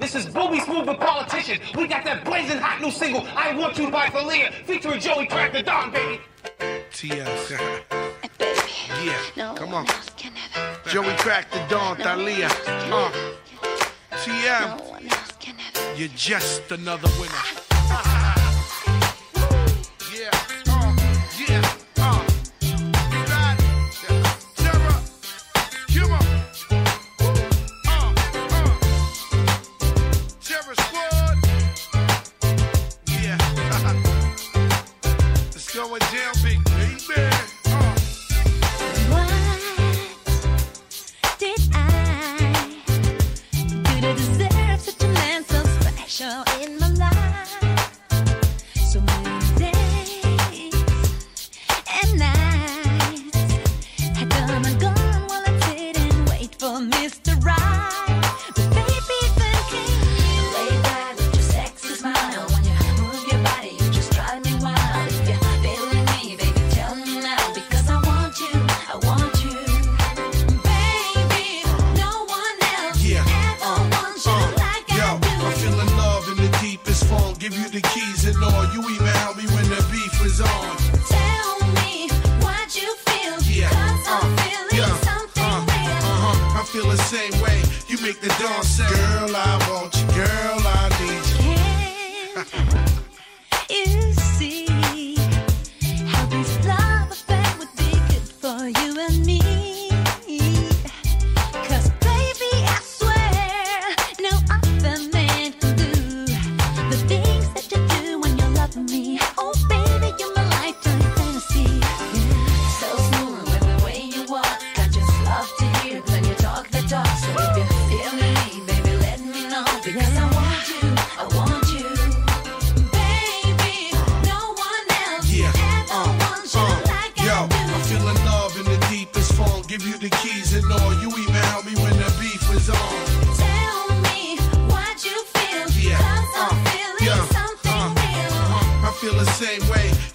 This is Booby Smooth the Politician. We got that blazing hot new single, I Want You by Thalia, featuring Joey Crack the Don, baby. TS. Baby, yeah, no come on. else can have it. Joey Crack the Don, No Thalia. one else can Uh. TM, No one else can have it. you're just another winner. It's going down, big baby. Deepest form. Give you the keys and all. You even help me when the beef is on. Tell me what you feel, Yeah. 'cause I'm Uh, feeling yeah. something Uh, real. uh-huh. I feel the same way. You make the Don say, Girl, I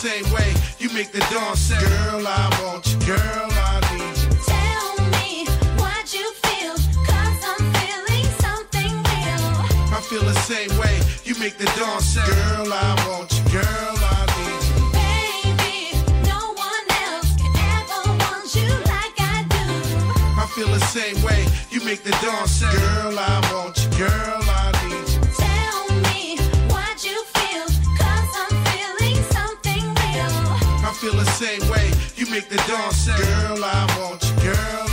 Same way. You make the Don say, Girl, I want you. Girl, I need you. Tell me what you feel, 'cause I'm feeling something real. I feel the same way. You make the Don say, Girl, I want you. Girl, I need you. Baby, no one else can ever want you like I do. I feel the same way. You make the Don say, Girl, I want you. Girl, I make the say, Girl, I want you. Girl,